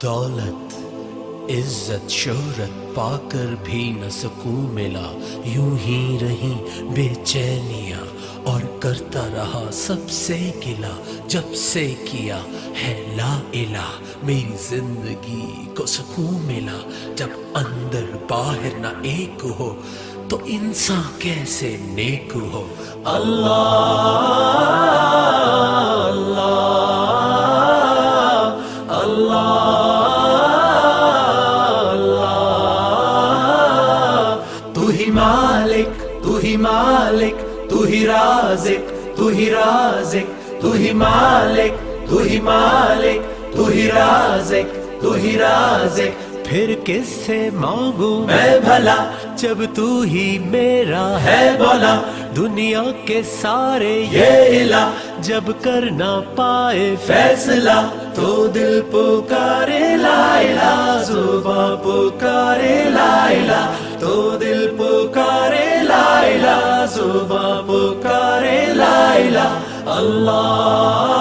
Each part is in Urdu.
دولت عزت شہرت پا کر بھی نہ سکون ملا۔ یوں ہی رہی بے چینیاں اور کرتا رہا سب سے گلا جب سے کیا ہے لا الہ، میری زندگی کو سکون ملا۔ جب اندر باہر نہ ایک ہو، تو انسان کیسے نیک ہو؟ تو مالک، تو ہی مالک، تو ہی رازق، تو ہی رازق، تو ہی مالک، تو ہی مالک، تو ہی رازق، تو ہی رازق۔ پھر کس سے مانگوں؟ میں بھلا، جب تو ہی میرا ہے بولا دنیا کے سارے یہ الہ جب کر نہ پائے فیصلہ۔ تو دل پکارے، لا الہ، زباں پکارے، لا الہ۔ تو دل الہ زباں پکارے لا الہ اللہ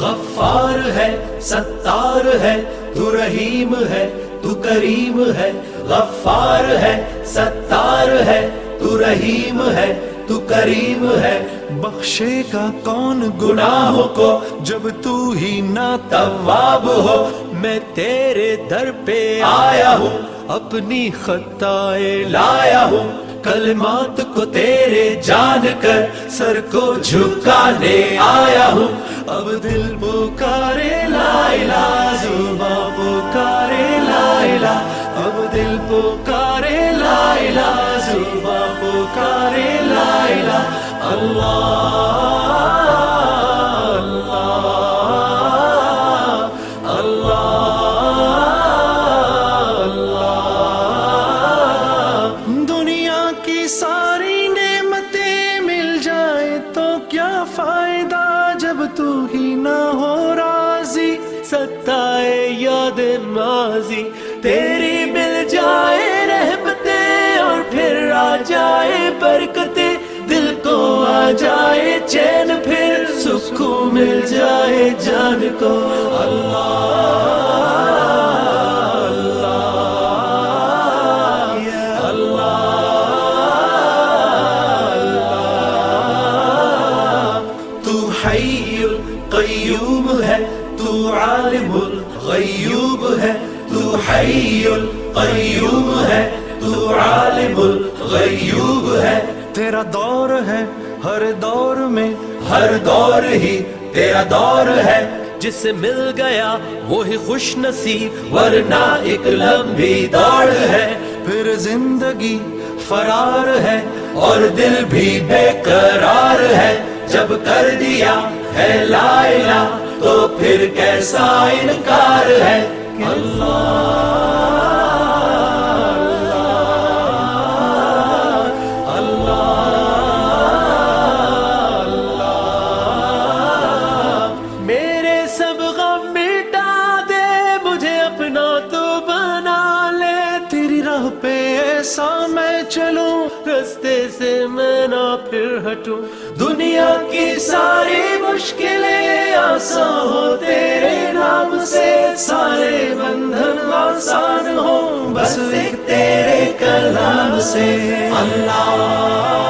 غفار ہے ستار ہے تو رحیم ہے تو کریم ہے غفار ہے ستار ہے تو رحیم ہے تو کریم ہے۔ بخشے کا کون گناہوں کو جب تو ہی نہ تواب ہو۔ میں تیرے در پہ آیا ہوں۔ اپنی خطائے لایا ہوں۔ کلمات کو تیرے جان کر سر کو جھکانے آیا ہوں۔ اب دل پکارے لا الہ زباں پکارے لا الہ اب دل پکارے لا الہ زباں پکارے الہ اللہ دنیا کی ساری نعمتیں مل جائے تو کیا فائدہ جب تو ہی نہ ہو راضی ستائے یاد ماضی تیری مل جائے رحمتیں اور پھر آ جائے برکتیں جائے چین پھر سکون مل جائے جان کو تو حی القیوم ہے تو عالم الغیوب ہے تو حی القیوم ہے تو عالم الغیوب ہے تیرا دور ہے ہر دور میں، ہر دور ہی تیرا دور ہے۔ جس سے مل گیا وہی خوش نصیب، ورنہ ایک لمبی دوڑ ہے۔ پھر زندگی فرار ہے اور دل بھی بے قرار ہے۔ جب کر دیا ہے لا الہ، تو پھر کیسا انکار ہے؟ میرے پہ میں چلوں، رستے سے میں نہ پھر ہٹوں۔ دنیا کی ساری مشکلیں آسان ہو تیرے نام سے سارے بندھن آسان ہو بس ایک تیرے کلام سے۔ اللہ